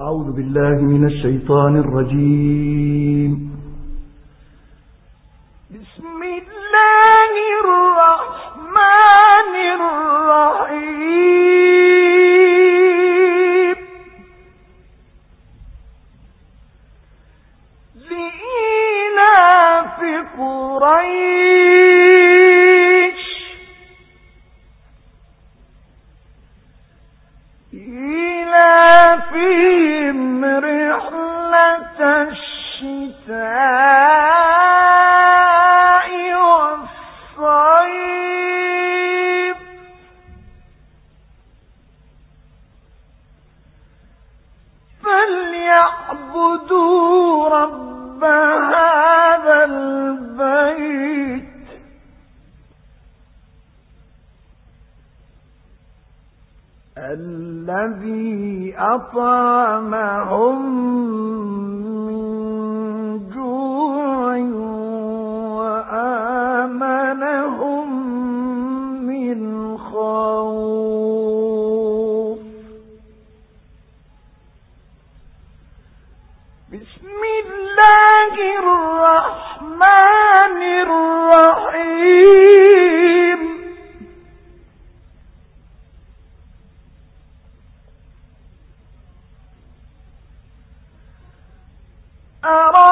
أعوذ بالله من الشيطان الرجيم. بسم الله الرحمن الرحيم. لإيلاف قريب الذي أطعمهم أراد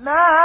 ما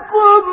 فسبح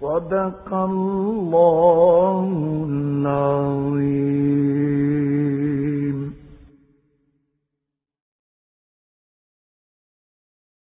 صدق الله العظيم.